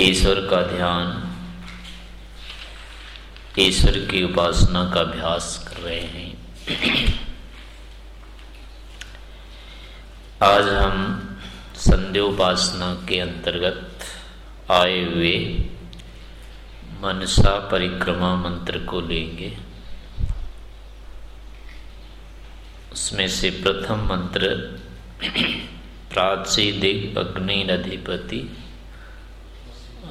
ईश्वर का ध्यान, ईश्वर की उपासना का अभ्यास कर रहे हैं। आज हम संध्या उपासना के अंतर्गत आए हुए मनसा परिक्रमा मंत्र को लेंगे। उसमें से प्रथम मंत्र, प्राची दिग अग्निधिपति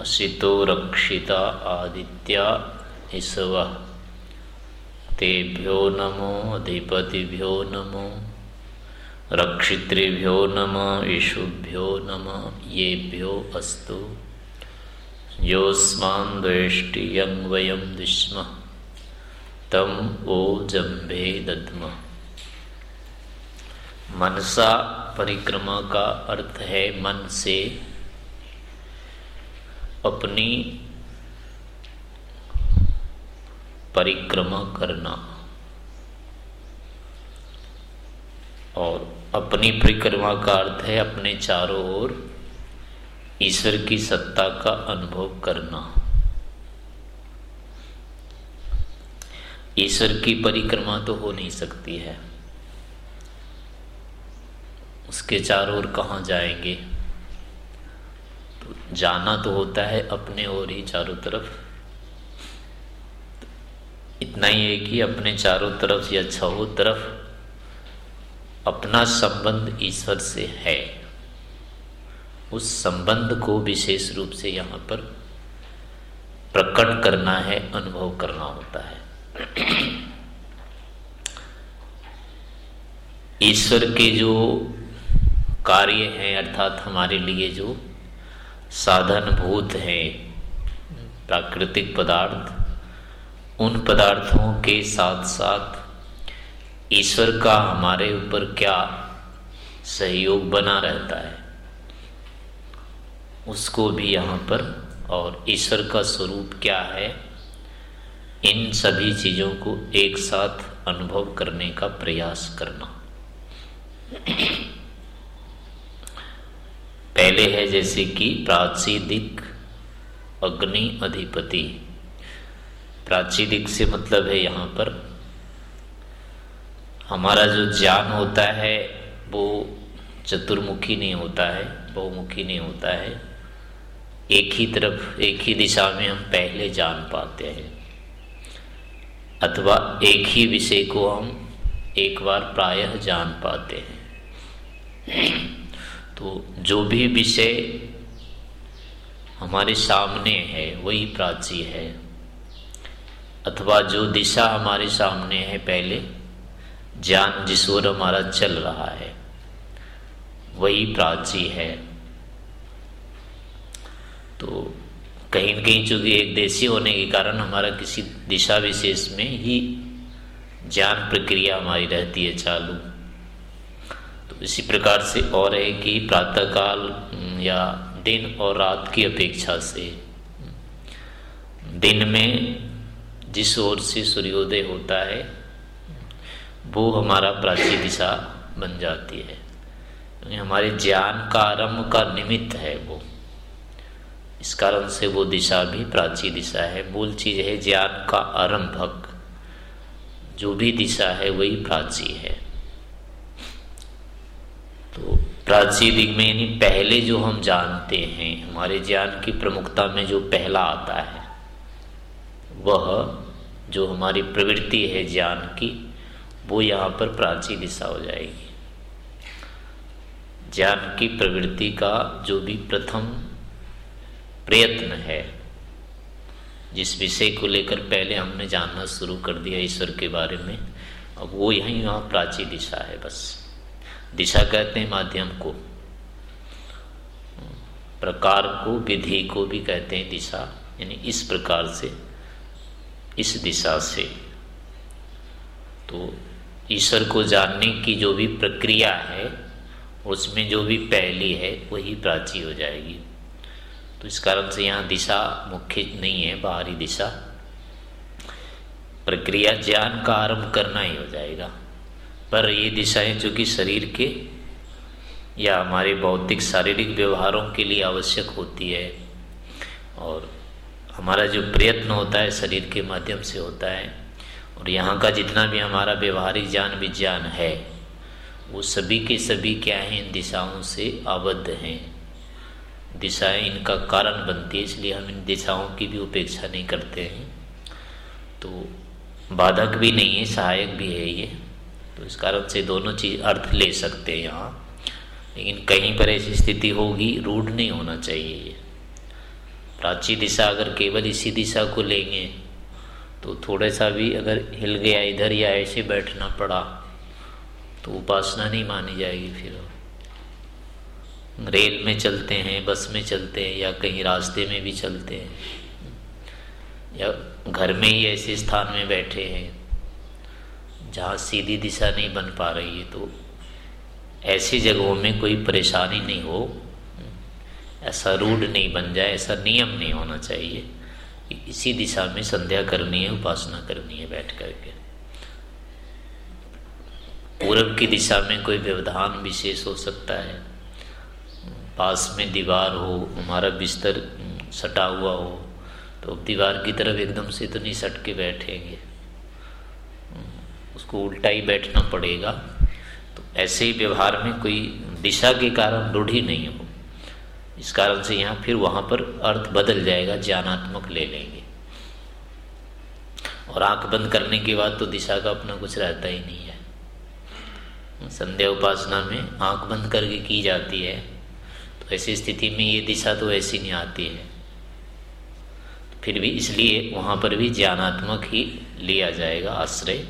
असितो रक्षिता आदित्या ईसव तेभ्यो नमो, अधिपतिभ्यो नमो रक्षितृभ्यो नम ईशुभ्यो नम, येभ्यो अस्तु। योस्मान् द्वेष्टि यं वयं विस्म तम ओ जम्भे दद्म। मनसा परिक्रमा का अर्थ है मन से अपनी परिक्रमा करना और अपनी परिक्रमा का अर्थ है अपने चारों ओर ईश्वर की सत्ता का अनुभव करना। ईश्वर की परिक्रमा तो हो नहीं सकती है। उसके चारों ओर कहाँ जाएँगे? जाना तो होता है अपने और ही चारों तरफ़। इतना ही है कि अपने चारों तरफ़ या छहों तरफ़ अपना संबंध ईश्वर से है। उस संबंध को विशेष रूप से यहाँ पर प्रकट करना है, अनुभव करना होता है। ईश्वर के जो कार्य हैं, अर्थात हमारे लिए जो साधन भूत हैं। प्राकृतिक पदार्थ, उन पदार्थों के साथ साथ ईश्वर का हमारे ऊपर क्या सहयोग बना रहता है? उसको भी यहाँ पर और ईश्वर का स्वरूप क्या है? इन सभी चीज़ों को एक साथ अनुभव करने का प्रयास करना। पहले है जैसे कि प्राचीदिक अग्नि अधिपति। प्राचीदिक से मतलब है यहाँ पर। हमारा जो ज्ञान होता है, वो चतुर्मुखी नहीं होता है, बहुमुखी नहीं होता है। एक ही तरफ़, एक ही दिशा में हम पहले जान पाते हैं। अथवा एक ही विषय को हम एक बार प्रायः जान पाते हैं। तो जो भी विषय हमारे सामने है, वही प्राची है। अथवा जो दिशा हमारे सामने है पहले, ज्ञान जिस ओर हमारा चल रहा है, वही प्राची है। तो कहीं न कहीं चूँकि एक देशी होने के कारण हमारा किसी दिशा विशेष में ही ज्ञान प्रक्रिया हमारी रहती है चालू। इसी प्रकार से और है कि प्रातःकाल या दिन और रात की अपेक्षा से। दिन में जिस ओर से सूर्योदय होता है, वो हमारा प्राची दिशा बन जाती है। क्योंकि हमारे ज्ञान का आरंभ का निमित्त है वो। इस कारण से वो दिशा भी प्राची दिशा है। मूल चीज़ है ज्ञान का आरंभक। जो भी दिशा है, वही प्राची है। प्राचीन में यानी पहले जो हम जानते हैं, हमारे ज्ञान की प्रमुखता में जो पहला आता है, वह जो हमारी प्रवृत्ति है ज्ञान की, वो यहाँ पर प्राची दिशा हो जाएगी। ज्ञान की प्रवृत्ति का जो भी प्रथम प्रयत्न है, जिस विषय को लेकर पहले हमने जानना शुरू कर दिया ईश्वर के बारे में, अब वो यही वहाँ प्राची दिशा है बस। दिशा कहते हैं माध्यम को। प्रकार को, विधि को भी कहते हैं दिशा, यानी इस प्रकार से, इस दिशा से। तो ईश्वर को जानने की जो भी प्रक्रिया है, उसमें जो भी पहली है, वही प्राची हो जाएगी। तो इस कारण से यहाँ दिशा मुख्य नहीं है, बाहरी दिशा। प्रक्रिया ज्ञान का आरंभ करना ही हो जाएगा। पर ये दिशाएँ जो कि शरीर के या हमारे भौतिक शारीरिक व्यवहारों के लिए आवश्यक होती है और हमारा जो प्रयत्न होता है शरीर के माध्यम से होता है और यहाँ का जितना भी हमारा व्यवहारिक ज्ञान विज्ञान है, वो सभी के सभी क्या हैं, इन दिशाओं से आबद्ध हैं। दिशाएँ इनका कारण बनती है, इसलिए हम इन दिशाओं की भी उपेक्षा नहीं करते हैं। तो बाधक भी नहीं है, सहायक भी है ये। तो इस कारण से दोनों चीज़ अर्थ ले सकते हैं यहाँ। लेकिन कहीं पर ऐसी स्थिति होगी, रूढ़ नहीं होना चाहिए ये। प्राची दिशा अगर केवल इसी दिशा को लेंगे तो थोड़ा सा भी अगर हिल गया इधर या ऐसे बैठना पड़ा तो उपासना नहीं मानी जाएगी फिर। रेल में चलते हैं, बस में चलते हैं, या कहीं रास्ते में भी चलते हैं, या घर में ही ऐसे स्थान में बैठे हैं। जहाँ सीधी दिशा नहीं बन पा रही है तो ऐसी जगहों में कोई परेशानी नहीं हो। ऐसा रूढ़ नहीं बन जाए, ऐसा नियम नहीं होना चाहिए इसी दिशा में संध्या करनी है, उपासना करनी है बैठ करके। पूर्व की दिशा में कोई व्यवधान विशेष हो सकता है। पास में दीवार हो, हमारा बिस्तर सटा हुआ हो तो दीवार की तरफ़ एकदम से तो नहीं सट के बैठेंगे। उसको उल्टा ही बैठना पड़ेगा। तो ऐसे ही व्यवहार में कोई दिशा के कारण रूढ़ी नहीं हो। इस कारण से यहाँ फिर वहाँ पर अर्थ बदल जाएगा, ज्ञानात्मक ले लेंगे। और आँख बंद करने के बाद तो दिशा का अपना कुछ रहता ही नहीं है। संध्या उपासना में आँख बंद करके की जाती है तो ऐसी स्थिति में ये दिशा तो ऐसी नहीं आती है। फिर भी इसलिए वहाँ पर भी ज्ञानात्मक ही लिया जाएगा आश्रय।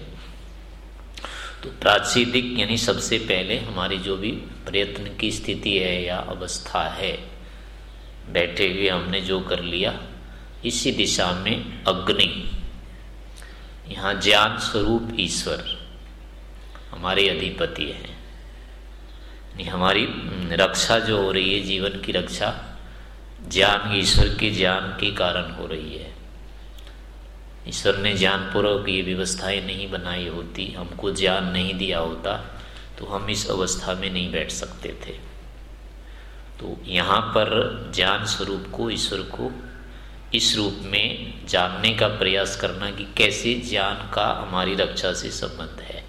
तो प्राचीदिक यानी सबसे पहले हमारी जो भी प्रयत्न की स्थिति है या अवस्था है, बैठे हुए हमने जो कर लिया, इसी दिशा में अग्नि। यहाँ ज्ञान स्वरूप ईश्वर हमारे अधिपति हैं। हमारी रक्षा जो हो रही है, जीवन की रक्षा, ज्ञान ईश्वर के ज्ञान के कारण हो रही है। ईश्वर ने ज्ञानपूर्वक ये व्यवस्थाएँ नहीं बनाई होती, हमको ज्ञान नहीं दिया होता तो हम इस अवस्था में नहीं बैठ सकते थे। तो यहाँ पर ज्ञान स्वरूप को, ईश्वर को इस रूप में जानने का प्रयास करना कि कैसे ज्ञान का हमारी रक्षा से संबंध है।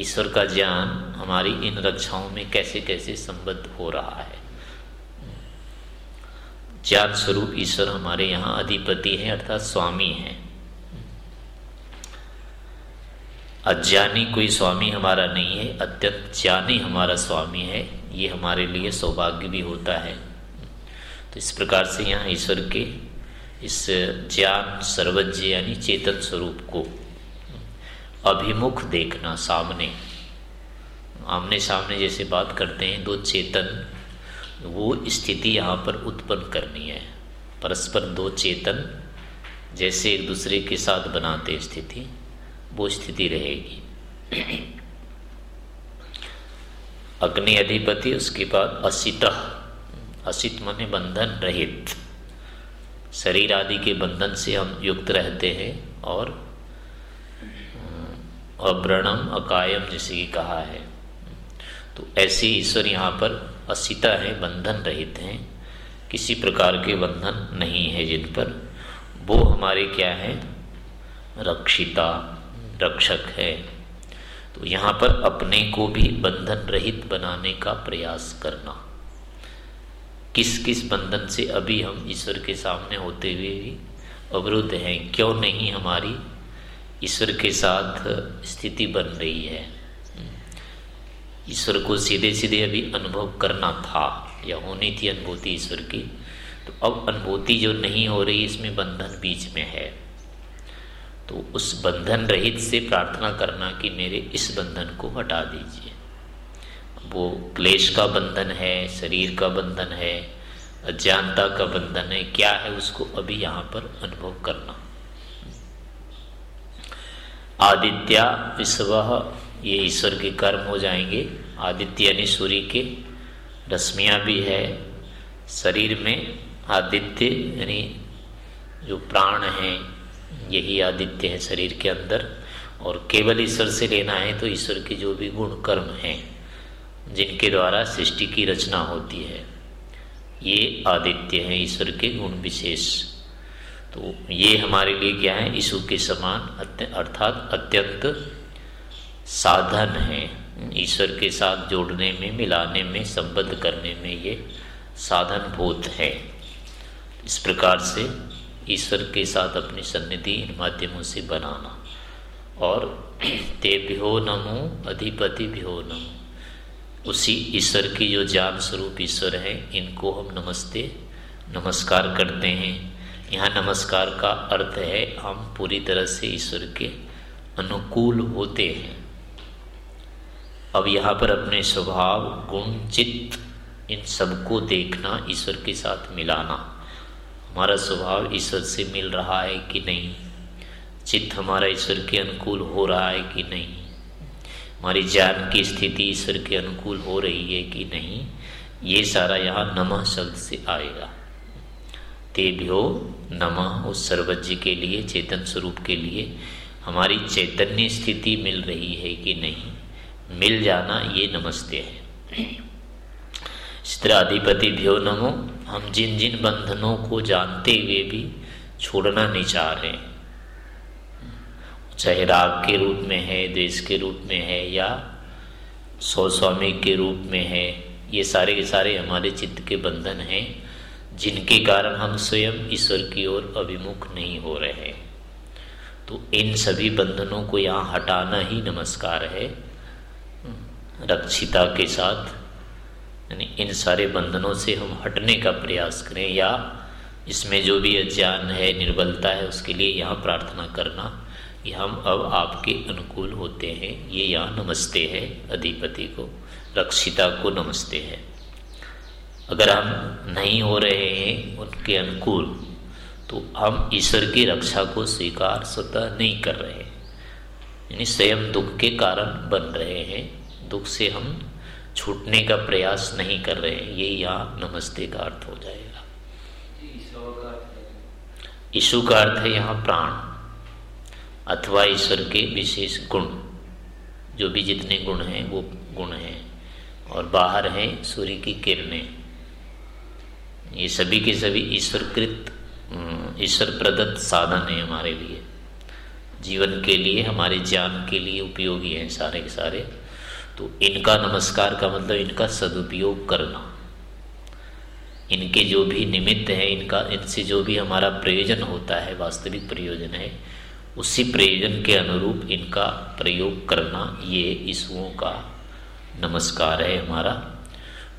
ईश्वर का ज्ञान हमारी इन रक्षाओं में कैसे कैसे संबद्ध हो रहा है। ज्ञान स्वरूप ईश्वर हमारे यहाँ अधिपति है, अर्थात स्वामी है। अज्ञानी कोई स्वामी हमारा नहीं है, अत्यंत ज्ञानी हमारा स्वामी है, ये हमारे लिए सौभाग्य भी होता है। तो इस प्रकार से यहाँ ईश्वर के इस ज्ञान सर्वज्ञ यानी चेतन स्वरूप को अभिमुख देखना सामने। आमने सामने जैसे बात करते हैं, दो चेतन वो स्थिति यहाँ पर उत्पन्न करनी है। परस्पर दो चेतन जैसे एक दूसरे के साथ बनाते स्थिति, वो स्थिति रहेगी। अग्नि अधिपति, उसके बाद असित। असित मने बंधन रहित। शरीर आदि के बंधन से हम युक्त रहते हैं और, अव्रणम अकायम जैसे कि कहा है। तो ऐसे ईश्वर यहाँ पर असिता है, बंधन रहित हैं। किसी प्रकार के बंधन नहीं है जिन पर। वो हमारे क्या है? रक्षिता, रक्षक है। तो यहाँ पर अपने को भी बंधन रहित बनाने का प्रयास करना। किस किस बंधन से अभी हम ईश्वर के सामने होते हुए भी अवरुद्ध हैं? क्यों नहीं हमारी ईश्वर के साथ स्थिति बन रही है? ईश्वर को सीधे सीधे अभी अनुभव करना था, या होनी थी अनुभूति ईश्वर की तो अब अनुभूति जो नहीं हो रही, इसमें बंधन बीच में है। तो उस बंधन रहित से प्रार्थना करना कि मेरे इस बंधन को हटा दीजिए। वो क्लेश का बंधन है, शरीर का बंधन है, अज्ञानता का बंधन है, क्या है उसको अभी यहाँ पर अनुभव करना? आदित्य, विश्व, ये ईश्वर के कर्म हो जाएँगे। आदित्य यानी सूर्य के रश्मियाँ भी है। शरीर में आदित्य यानी जो प्राण हैं, यही आदित्य है शरीर के अंदर। और केवल ईश्वर से लेना है तो ईश्वर के जो भी गुण कर्म हैं, जिनके द्वारा सृष्टि की रचना होती है, ये आदित्य हैं ईश्वर के गुण विशेष। तो ये हमारे लिए क्या है? ईशु के समान अर्थात अत्यंत साधन है। ईश्वर के साथ जोड़ने में, मिलाने में, संबद्ध करने में ये साधन भूत है। इस प्रकार से ईश्वर के साथ अपनी सन्निधि इन माध्यमों से बनाना। और ते भ्यो नमो अधिपति भ्यो नमो। उसी ईश्वर की जो ज्ञान स्वरूप ईश्वर है, इनको हम नमस्ते, नमस्कार करते हैं। यहाँ नमस्कार का अर्थ है, हम पूरी तरह से ईश्वर के अनुकूल होते हैं। अब यहाँ पर अपने स्वभाव, गुण, चित्त, इन सबको देखना, ईश्वर के साथ मिलाना। हमारा स्वभाव ईश्वर से मिल रहा है कि नहीं? चित्त हमारा ईश्वर के अनुकूल हो रहा है कि नहीं? हमारी ज्ञान की स्थिति ईश्वर के अनुकूल हो रही है कि नहीं? ये सारा यहाँ नमः शब्द से आएगा। तेभ्यो नमः उस सर्वज्ञ के लिए, चेतन स्वरूप के लिए हमारी चैतन्य स्थिति मिल रही है कि नहीं? मिल जाना ये नमस्ते है। इस तरह अधिपति भ्यो नमो, हम जिन जिन बंधनों को जानते हुए भी छोड़ना नहीं चाह रहे चाहे राग के रूप में है देश के रूप में है, या सौ स्वामी के रूप में है, ये सारे के सारे हमारे चित्त के बंधन हैं, जिनके कारण हम स्वयं ईश्वर की ओर अभिमुख नहीं हो रहे तो इन सभी बंधनों को यहाँ हटाना ही नमस्कार है। रक्षिता के साथ, यानी इन सारे बंधनों से हम हटने का प्रयास करें, या इसमें जो भी अज्ञान है, निर्बलता है, उसके लिए यहाँ प्रार्थना करना कि हम अब आपके अनुकूल होते हैं। ये यहाँ नमस्ते है, अधिपति को, रक्षिता को नमस्ते है। अगर हम नहीं हो रहे हैं उनके अनुकूल तो हम ईश्वर की रक्षा को स्वीकार, स्वतः नहीं कर रहे। यानी स्वयं दुख के कारण बन रहे हैं। दुख से हम छूटने का प्रयास नहीं कर रहे हैं। ये यहाँ नमस्ते का अर्थ हो जाएगा। ईशु का अर्थ है यहाँ प्राण अथवा ईश्वर के विशेष गुण। जो भी जितने गुण हैं, वो गुण हैं। और बाहर हैं, सूर्य की किरणें। ये सभी के सभी ईश्वरकृत ईश्वर प्रदत्त साधन है हमारे लिए। जीवन के लिए, हमारे ज्ञान के लिए उपयोगी हैं सारे के सारे। तो इनका नमस्कार का मतलब इनका सदुपयोग करना। इनके जो भी निमित्त है, इनका, इनसे जो भी हमारा प्रयोजन होता है, वास्तविक प्रयोजन है, उसी प्रयोजन के अनुरूप इनका प्रयोग करना ये ईसुओं का नमस्कार है हमारा।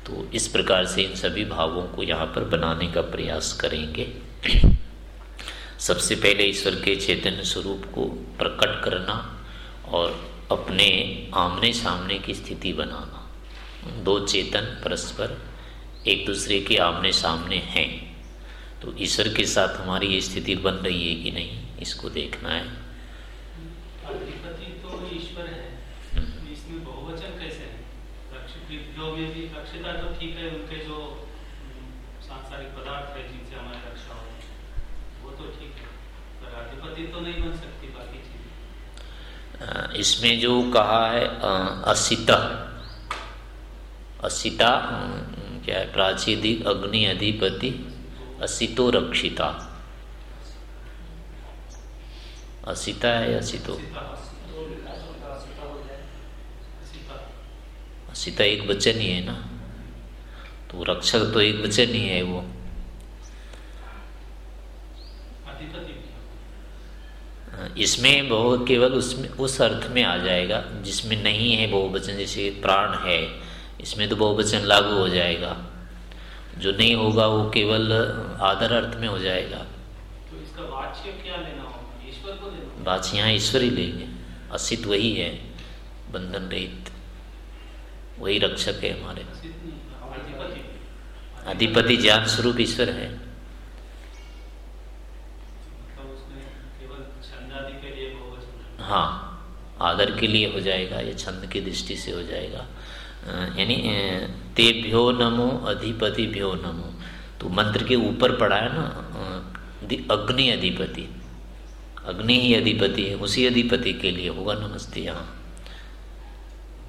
तो इस प्रकार से इन सभी भावों को यहाँ पर बनाने का प्रयास करेंगे। सबसे पहले ईश्वर के चैतन्य स्वरूप को प्रकट करना और अपने आमने सामने की स्थिति बनाना। दो चेतन परस्पर एक दूसरे के आमने सामने हैं। तो ईश्वर के साथ हमारी ये स्थिति बन रही है कि नहीं इसको देखना है। जो भी रक्षिता तो ठीक है उनके जो सांसारिक पदार्थ है जिनसे हमारी रक्षा हो वो तो ठीक है पर अधिपति तो नहीं बन सकती बाकी चीज़ें इसमें जो कहा है असिता। असिता क्या है प्राचीदिक अग्नि अधिपति, असितो रक्षिता। असिता है असितो? सीता एक वचन ही है ना? तो रक्षक तो एक वचन ही है वो। इसमें बहु केवल उसमें उस अर्थ में आ जाएगा जिसमें नहीं है बहुवचन जैसे प्राण है इसमें तो बहुवचन लागू हो जाएगा। जो नहीं होगा वो केवल आदर अर्थ में हो जाएगा। तो इसका वाच्य क्या लेना होगा? ईश्वर को लेना वाच्य यहाँ ईश्वर ही लेंगे। असित वही है बंधन रहित। वही रक्षक है हमारे। अधिपति। ज्ञान स्वरूप ईश्वर है। हाँ आदर के लिए हो जाएगा या छंद की दृष्टि से हो जाएगा। यानी तेभ्यो नमो अधिपति भ्यो नमो। तो मंत्र के ऊपर पड़ा है ना अग्नि अधिपति। अग्नि ही अधिपति है उसी अधिपति के लिए होगा नमस्ते यहाँ।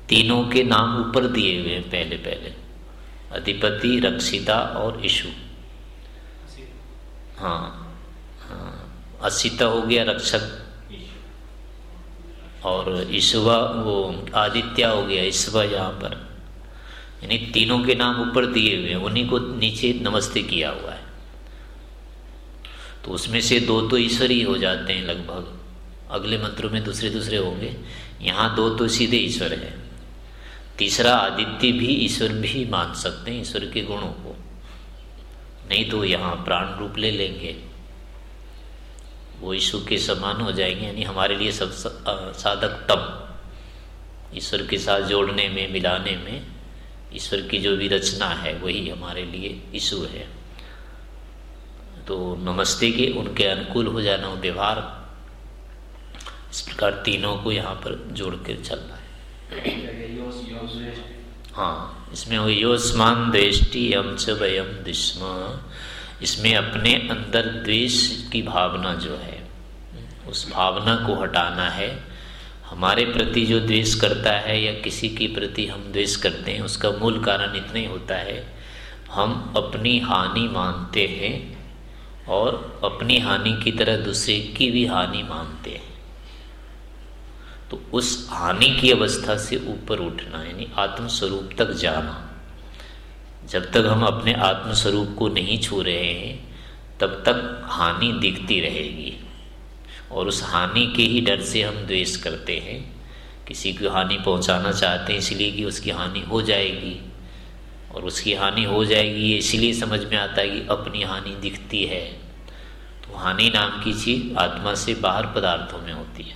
तीनों के नाम ऊपर दिए हुए हैं पहले पहले। अधिपति रक्षिता और ईशु। हाँ हाँ असिता हो गया रक्षक और ईश्वा वो आदित्य हो गया ईश्वा यहाँ पर। यानी तीनों के नाम ऊपर दिए हुए हैं, उन्हीं को नीचे नमस्ते किया हुआ है। तो उसमें से दो तो ईश्वर ही हो जाते हैं लगभग। अगले मंत्रों में दूसरे दूसरे होंगे। यहाँ दो तो सीधे ईश्वर है। तीसरा आदित्य भी ईश्वर भी मान सकते हैं, ईश्वर के गुणों को। नहीं तो यहाँ प्राण रूप ले लेंगे। वो ईश्वर के समान हो जाएँगे, यानी हमारे लिए सब साधक तम ईश्वर के साथ जोड़ने में, मिलाने में ईश्वर की जो भी रचना है, वही हमारे लिए ईशु है। तो नमस्ते के उनके अनुकूल हो जाना व्यवहार। इस प्रकार तीनों को यहाँ पर जोड़ कर चलना है। हाँ इसमें वो योस्मान दृष्टि यम च वयम दिश्म इसमें अपने अंदर द्वेष की भावना जो है उस भावना को हटाना है। हमारे प्रति जो द्वेष करता है या किसी के प्रति हम द्वेष करते हैं, उसका मूल कारण इतना ही होता है, हम अपनी हानि मानते हैं और अपनी हानि की तरह दूसरे की भी हानि मानते हैं। तो उस हानि की अवस्था से ऊपर उठना, यानी आत्म स्वरूप तक जाना। जब तक हम अपने आत्मस्वरूप को नहीं छू रहे हैं, तब तक हानि दिखती रहेगी। और उस हानि के ही डर से हम द्वेष करते हैं। किसी को हानि पहुंचाना चाहते हैं इसलिए कि उसकी हानि हो जाएगी। और उसकी हानि हो जाएगी ये इसलिए समझ में आता है कि अपनी हानि दिखती है। तो हानि नाम की चीज़ आत्मा से बाहर पदार्थों में होती है।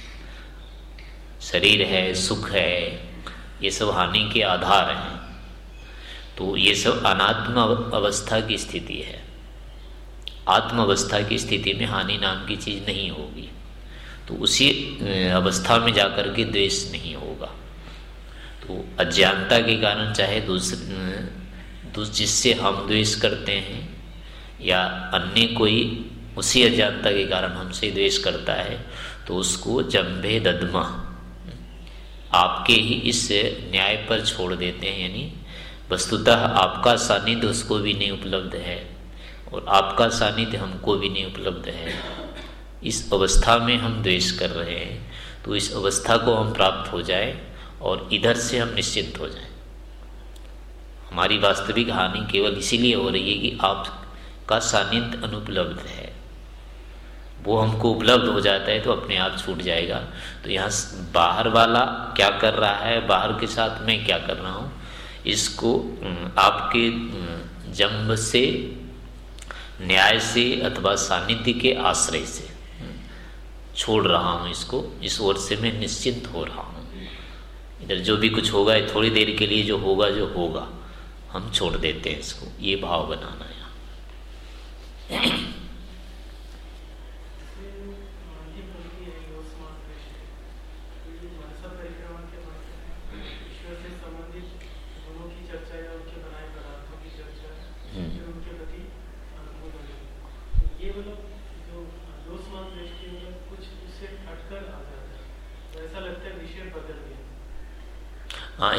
शरीर है, सुख है, ये सब हानि के आधार हैं। तो ये सब अनात्म अवस्था की स्थिति है। आत्म अवस्था की स्थिति में हानि नाम की चीज़ नहीं होगी। तो उसी अवस्था में जाकर के द्वेष नहीं होगा। तो अज्ञानता के कारण चाहे दूसरे जिससे हम द्वेष करते हैं या अन्य कोई, उसी अज्ञानता के कारण हमसे द्वेष करता है तो उसको जम्भे ददमा। आपके ही इस न्याय पर छोड़ देते हैं, यानी वस्तुतः आपका सानिध्य उसको भी नहीं उपलब्ध है और आपका सानिध्य हमको भी नहीं उपलब्ध है। इस अवस्था में हम द्वेष कर रहे हैं तो इस अवस्था को हम प्राप्त हो जाए और इधर से हम निश्चिंत हो जाए। हमारी वास्तविक हानि केवल इसीलिए हो रही है कि आपका सानिध्य अनुपलब्ध है। वो हमको उपलब्ध हो जाता है तो अपने आप छूट जाएगा। तो यहाँ बाहर वाला क्या कर रहा है, बाहर के साथ मैं क्या कर रहा हूँ, इसको आपके जन्म से, न्याय से अथवा सानिध्य के आश्रय से। छोड़ रहा हूँ इसको, इस ओर से मैं निश्चिंत हो रहा हूँ। इधर जो भी कुछ होगा, थोड़ी देर के लिए जो होगा जो होगा, हम छोड़ देते हैं इसको। ये भाव बनाना यहाँ।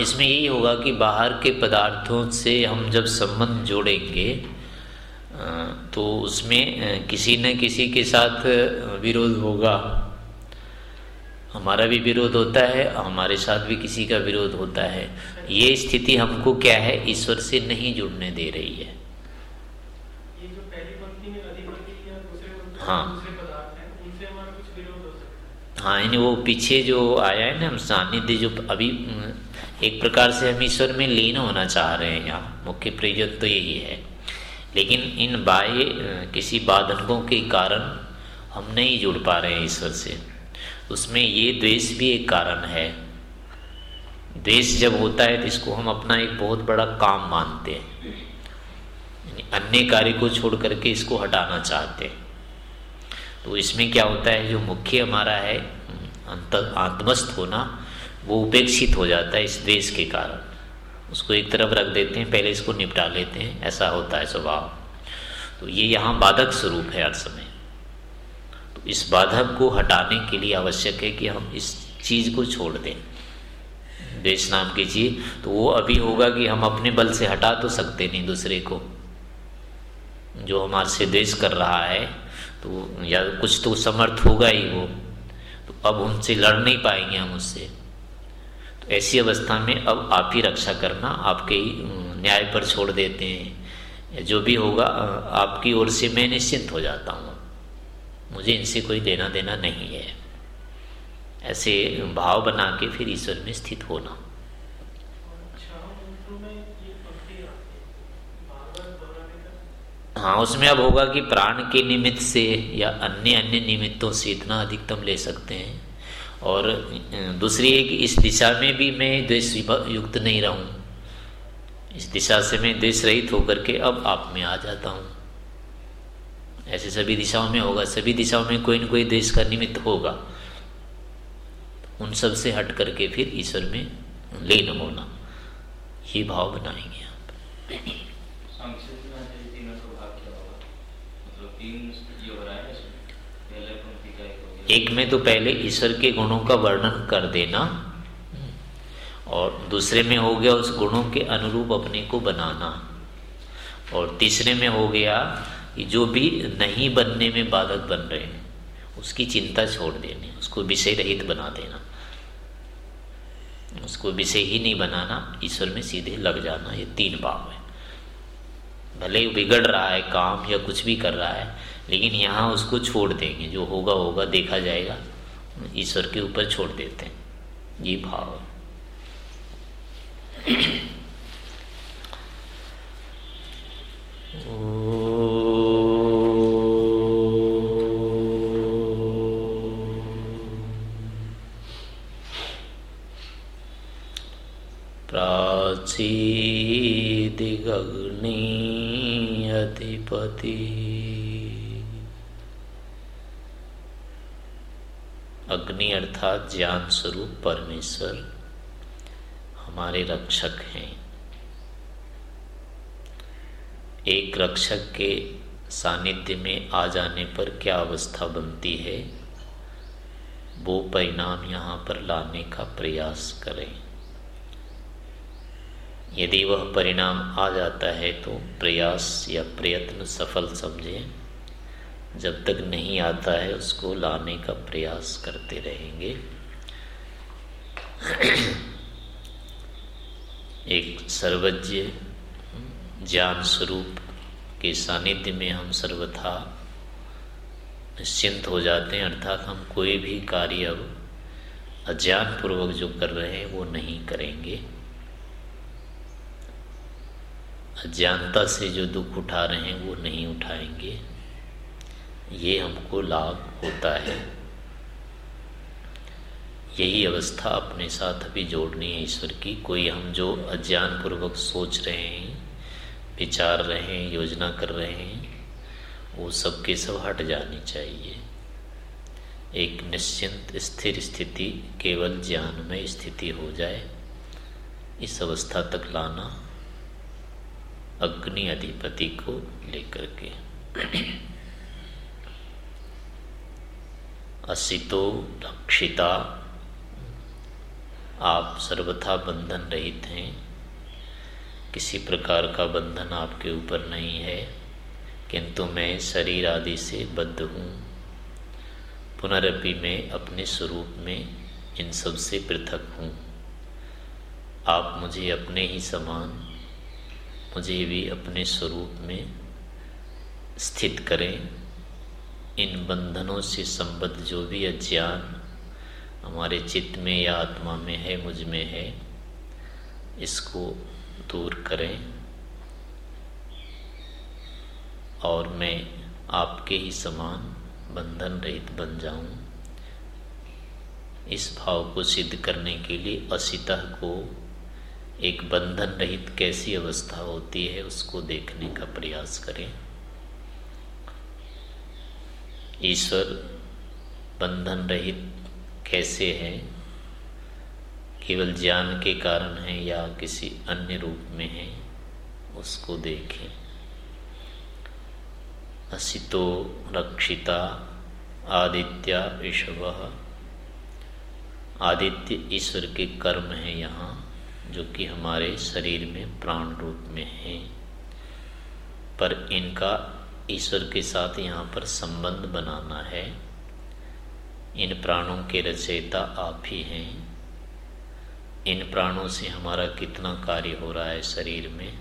इसमें यही होगा कि बाहर के पदार्थों से हम जब संबंध जोड़ेंगे तो उसमें किसी न किसी के साथ विरोध होगा। हमारा भी विरोध होता है हमारे साथ भी किसी का विरोध होता है। ये स्थिति हमको क्या है? ईश्वर से नहीं जुड़ने दे रही है। ये जो पहली पंक्ति में अधिपति या दूसरे हाँ। हैं यानी वो पीछे जो आया है ना हम सानिध्य जो अभी एक प्रकार से हम ईश्वर में लीन होना चाह रहे हैं यहाँ। मुख्य प्रयोजन तो यही है। लेकिन इन बाह्य, किसी बाधकों के कारण हम नहीं जुड़ पा रहे हैं ईश्वर से। उसमें ये द्वेष भी एक कारण है। द्वेष जब होता है तो इसको हम अपना एक बहुत बड़ा काम मानते हैं। अन्य कार्य को छोड़ करके इसको हटाना चाहते हैं। तो इसमें क्या होता है, जो मुख्य हमारा है आत्मस्थ होना वो उपेक्षित हो जाता है इस द्वेष के कारण। उसको एक तरफ़ रख देते हैं, पहले इसको निपटा लेते हैं, ऐसा होता है स्वभाव। तो ये यहाँ बाधक स्वरूप है हर समय। तो इस बाधक को हटाने के लिए आवश्यक है कि हम इस चीज़ को छोड़ दें। द्वेष नाम की चीज़। तो वो अभी होगा कि हम अपने बल से हटा तो सकते नहीं दूसरे को। जो हमारे से द्वेष कर रहा है तो या कुछ तो समर्थ होगा ही वो। तो अब उनसे लड़ नहीं पाएँगे हम उससे। ऐसी अवस्था में अब आप ही रक्षा करना, आपके ही न्याय पर छोड़ देते हैं। जो भी होगा आपकी ओर से मैं निश्चिंत हो जाता हूँ। मुझे इनसे कोई देना देना नहीं है। ऐसे भाव बना के फिर ईश्वर में स्थित होना। हाँ उसमें अब होगा कि प्राण के निमित्त से या अन्य अन्य निमित्तों से इतना अधिकतम ले सकते हैं। और दूसरी है कि इस दिशा में भी मैं द्वेष युक्त नहीं रहूँ। इस दिशा से मैं द्वेष रहित होकर के अब आप में आ जाता हूँ। ऐसे सभी दिशाओं में होगा, सभी दिशाओं में कोई न कोई द्वेष का निमित्त होगा। उन सबसे हट करके फिर ईश्वर में लीन होना, ये भाव बनाएँगे आप संक्षिप्त में आचार्य तीनों का भाग क्या होगा मतलब तीन ये हो रहा है इसमें पहले पंक्ति का एक में तो पहले ईश्वर के गुणों का वर्णन कर देना और दूसरे में हो गया उस गुणों के अनुरूप अपने को बनाना। और तीसरे में हो गया कि जो भी नहीं बनने में बाधक बन रहे हैं, उसकी चिंता छोड़ देनी, उसको विषय रहित बना देना। उसको विषय ही नहीं बनाना, ईश्वर में सीधे लग जाना, ये तीन भाव है। भले बिगड़ रहा है, काम या कुछ भी कर रहा है लेकिन यहाँ उसको छोड़ देंगे, जो होगा होगा, देखा जाएगा, ईश्वर के ऊपर छोड़ देते हैं। ये भाव प्राची प्राचीदिगग्नि अधिपति। अग्नि अर्थात ज्ञान स्वरूप परमेश्वर हमारे रक्षक हैं। एक रक्षक के सानिध्य में आ जाने पर क्या अवस्था बनती है? वो परिणाम यहाँ पर लाने का प्रयास करें। यदि वह परिणाम आ जाता है तो प्रयास या प्रयत्न सफल समझें। जब तक नहीं आता है, उसको लाने का प्रयास करते रहेंगे। एक सर्वज्ञ, ज्ञान स्वरूप के सानिध्य में हम सर्वथा निश्चिंत हो जाते हैं, अर्थात हम कोई भी कार्य अब अज्ञान पूर्वक जो कर रहे हैं, वो नहीं करेंगे। अज्ञानता से जो दुख उठा रहे हैं, वो नहीं उठाएँगे। ये हमको लाभ होता है। यही अवस्था अपने साथ अभी जोड़नी है ईश्वर की। कोई हम जो अज्ञान पूर्वक सोच रहे हैं, विचार रहे हैं, योजना कर रहे हैं, वो सब के सब हट जानी चाहिए। एक निश्चिंत स्थिर स्थिति केवल ज्ञान में स्थिति हो जाए, इस अवस्था तक लाना अग्नि अधिपति को लेकर के। असितो रक्षिता। आप सर्वथा बंधन रहित हैं। किसी प्रकार का बंधन आपके ऊपर नहीं है, किंतु मैं शरीर आदि से बद्ध हूँ। पुनरपि मैं अपने स्वरूप में इन सबसे पृथक हूँ। आप मुझे अपने ही समान, मुझे भी अपने स्वरूप में स्थित करें। इन बंधनों से संबद्ध जो भी अज्ञान हमारे चित्त में या आत्मा में है, मुझमें है, इसको दूर करें। और मैं आपके ही समान बंधन रहित बन जाऊँ। इस भाव को सिद्ध करने के लिए असिता को एक बंधन रहित कैसी अवस्था होती है, उसको देखने का प्रयास करें। ईश्वर बंधन रहित कैसे है? केवल ज्ञान के कारण है या किसी अन्य रूप में है? उसको देखें। असितो रक्षिता आदित्य ऋषभ। आदित्य ईश्वर के कर्म है यहाँ, जो कि हमारे शरीर में प्राण रूप में है। पर इनका ईश्वर के साथ यहाँ पर संबंध बनाना है। इन प्राणों के रचयिता आप ही हैं। इन प्राणों से हमारा कितना कार्य हो रहा है शरीर में,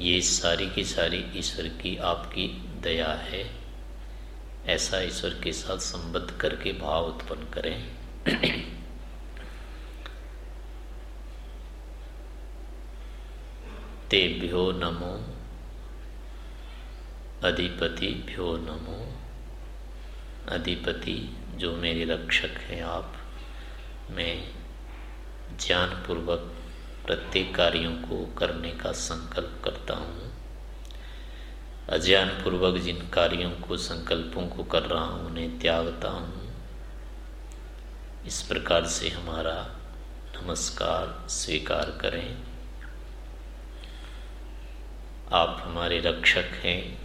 ये सारी की सारी ईश्वर की आपकी दया है। ऐसा ईश्वर के साथ संबद्ध करके भाव उत्पन्न करें। तेभ्यो नमो अधिपतिभ्यो नमो। अधिपति, जो मेरे रक्षक हैं आप, मैं ज्ञानपूर्वक प्रत्येक कार्यों को करने का संकल्प करता हूँ। अज्ञानपूर्वक जिन कार्यों को, संकल्पों को कर रहा हूँ, उन्हें त्यागता हूँ। इस प्रकार से हमारा नमस्कार स्वीकार करें। आप हमारे रक्षक हैं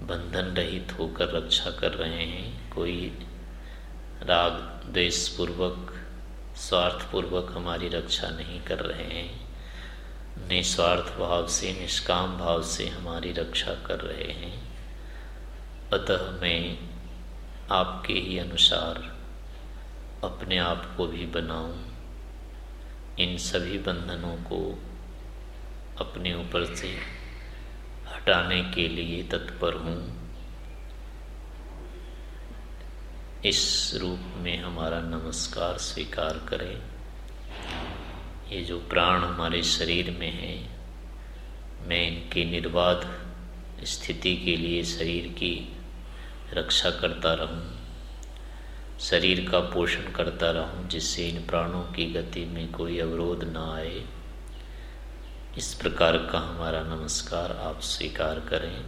बंधन रहित होकर रक्षा कर रहे हैं। कोई राग द्वेष पूर्वक स्वार्थ पूर्वक हमारी रक्षा नहीं कर रहे हैं। निस्वार्थ भाव से, निष्काम भाव से हमारी रक्षा कर रहे हैं। अतः मैं आपके ही अनुसार अपने आप को भी बनाऊँ। इन सभी बंधनों को अपने ऊपर से हटाने के लिए तत्पर हूँ। इस रूप में हमारा नमस्कार स्वीकार करें। ये जो प्राण हमारे शरीर में है, मैं इनकी निर्बाध स्थिति के लिए शरीर की रक्षा करता रहूँ, शरीर का पोषण करता रहूँ, जिससे इन प्राणों की गति में कोई अवरोध ना आए। इस प्रकार का हमारा नमस्कार आप स्वीकार करें।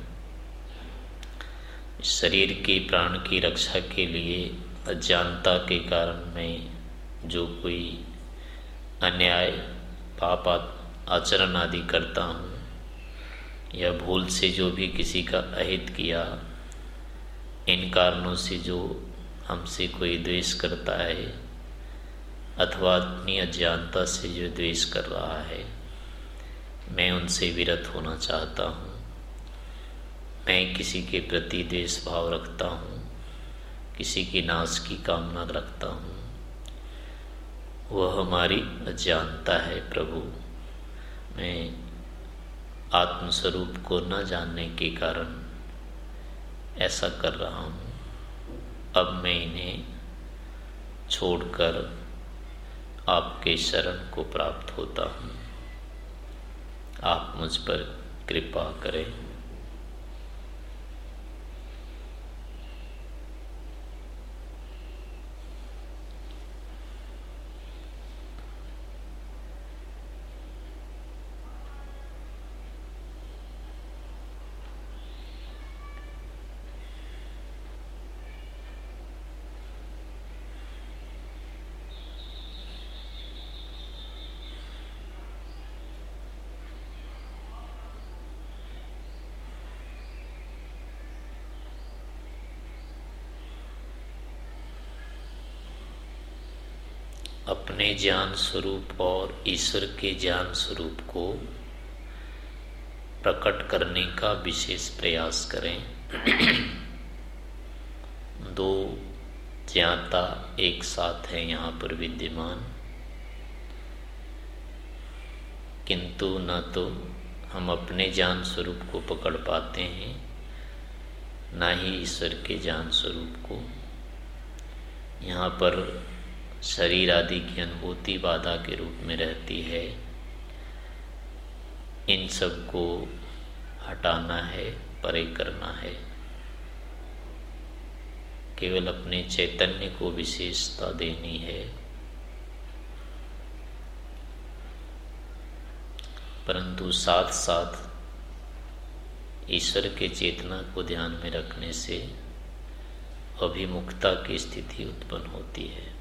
शरीर के, प्राण की रक्षा के लिए, अज्ञानता के कारण मैं जो कोई अन्याय, पाप आचरण आदि करता हूँ, या भूल से जो भी किसी का अहित किया, इन कारणों से जो हमसे कोई द्वेष करता है, अथवा अपनी अज्ञानता से जो द्वेष कर रहा है मैं उनसे विरत होना चाहता हूँ। मैं किसी के प्रति देश भाव रखता हूँ, किसी की नाश की कामना रखता हूँ। वह हमारी अज्ञानता है प्रभु। मैं आत्मस्वरूप को न जानने के कारण ऐसा कर रहा हूँ। अब मैं इन्हें छोड़कर आपके शरण को प्राप्त होता हूँ। आप मुझ पर कृपा करें। अपने ज्ञान स्वरूप और ईश्वर के ज्ञान स्वरूप को प्रकट करने का विशेष प्रयास करें। दो ज्ञाता एक साथ हैं यहाँ पर विद्यमान। किंतु न तो हम अपने ज्ञान स्वरूप को पकड़ पाते हैं, न ही ईश्वर के ज्ञान स्वरूप को। यहाँ पर शरीर आदि की अनुभूति बाधा के रूप में रहती है। इन सबको हटाना है, परे करना है। केवल अपने चैतन्य को विशेषता देनी है। परंतु साथ साथ ईश्वर के चेतना को ध्यान में रखने से अभिमुखता की स्थिति उत्पन्न होती है।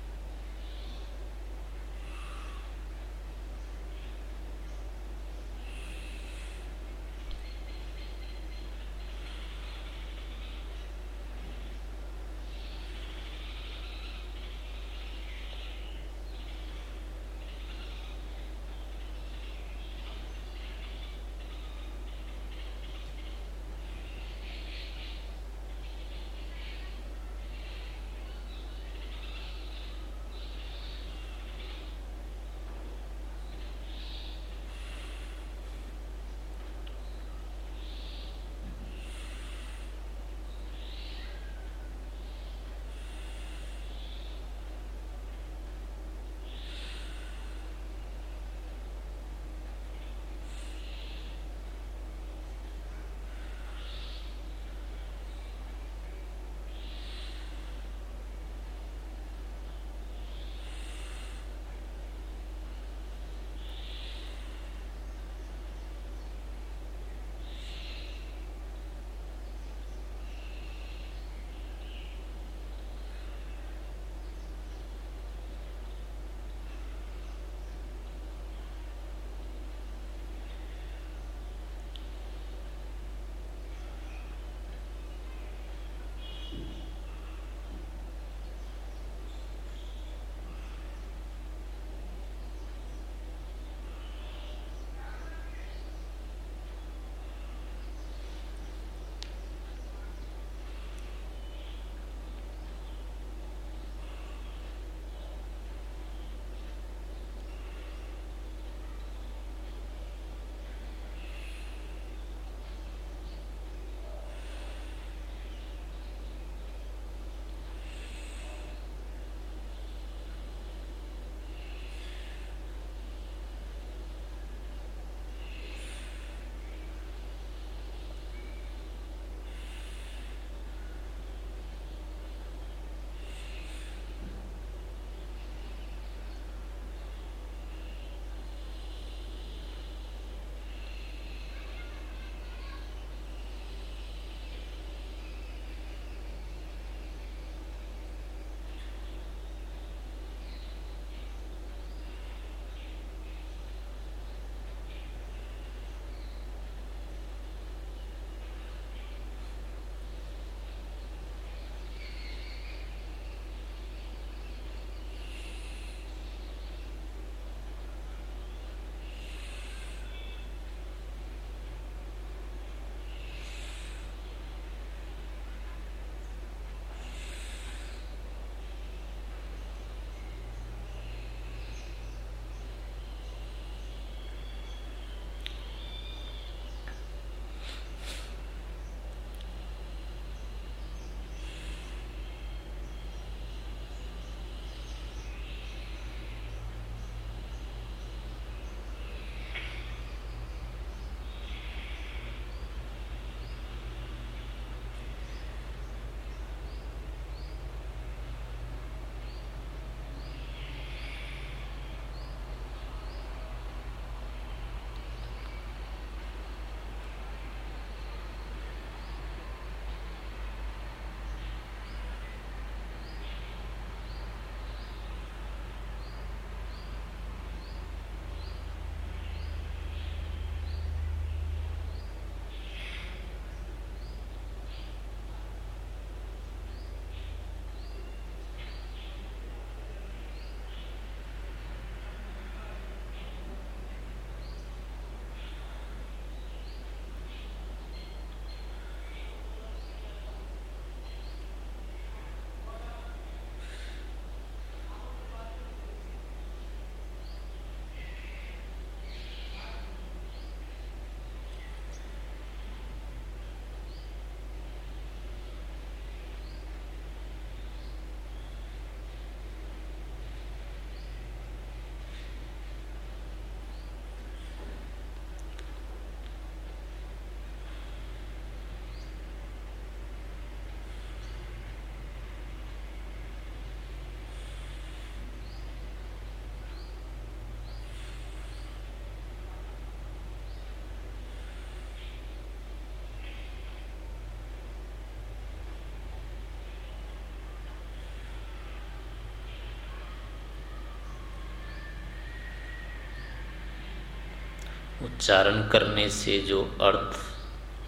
उच्चारण करने से जो अर्थ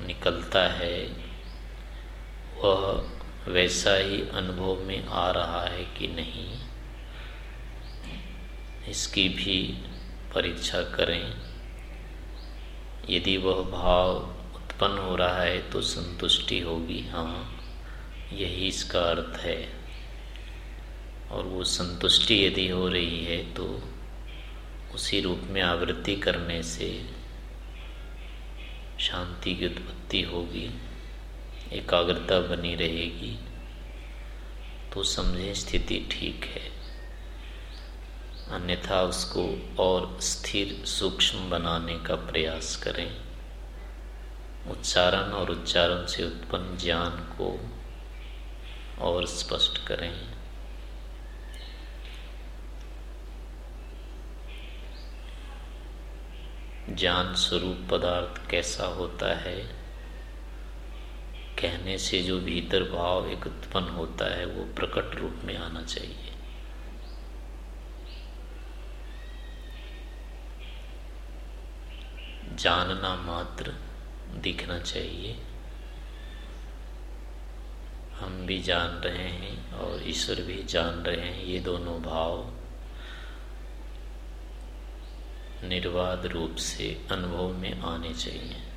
निकलता है, वह वैसा ही अनुभव में आ रहा है कि नहीं। इसकी भी परीक्षा करें। यदि वह भाव उत्पन्न हो रहा है तो संतुष्टि होगी। हाँ यही इसका अर्थ है। और वो संतुष्टि यदि हो रही है तो उसी रूप में आवृत्ति करने से शांति की उत्पत्ति होगी, एकाग्रता बनी रहेगी। तो समझे स्थिति ठीक है। अन्यथा उसको और स्थिर सूक्ष्म बनाने का प्रयास करें। उच्चारण और उच्चारण से उत्पन्न ज्ञान को और स्पष्ट करें। ज्ञान स्वरूप पदार्थ कैसा होता है? कहने से जो भीतर भाव एक उत्पन्न होता है, वो प्रकट रूप में आना चाहिए। जानना मात्र दिखना चाहिए। हम भी जान रहे हैं और ईश्वर भी जान रहे हैं, ये दोनों भाव निर्वाध रूप से अनुभव में आने चाहिए।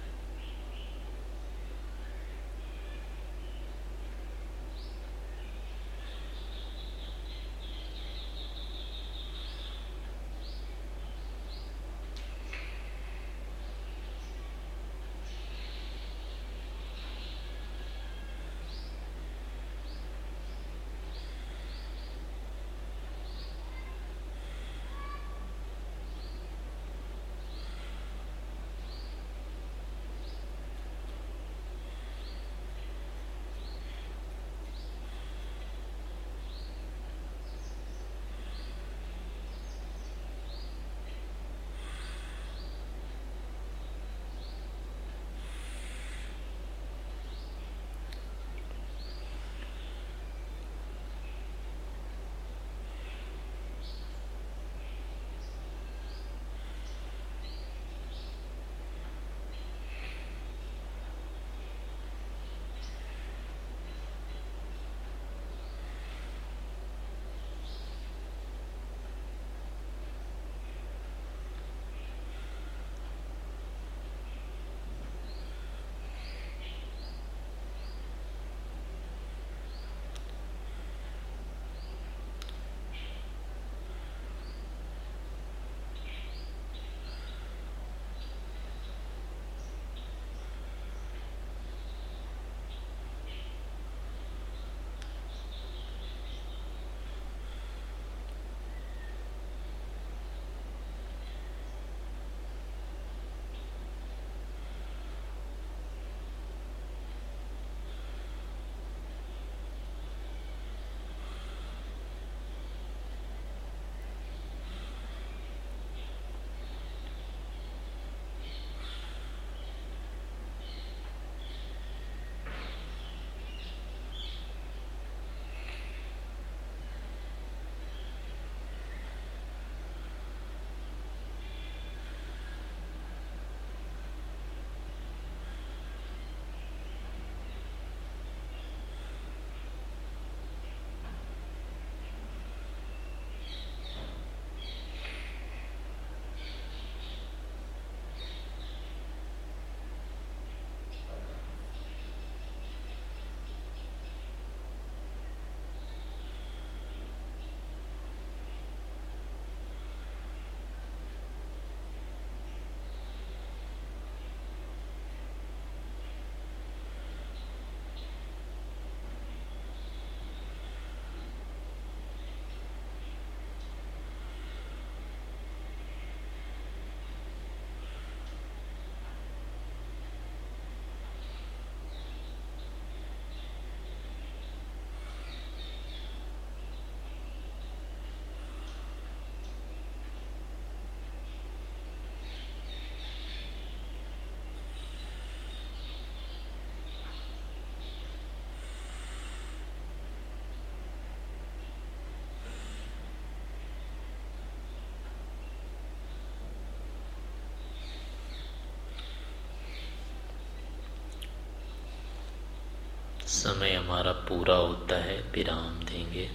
समय हमारा पूरा होता है विराम देंगे।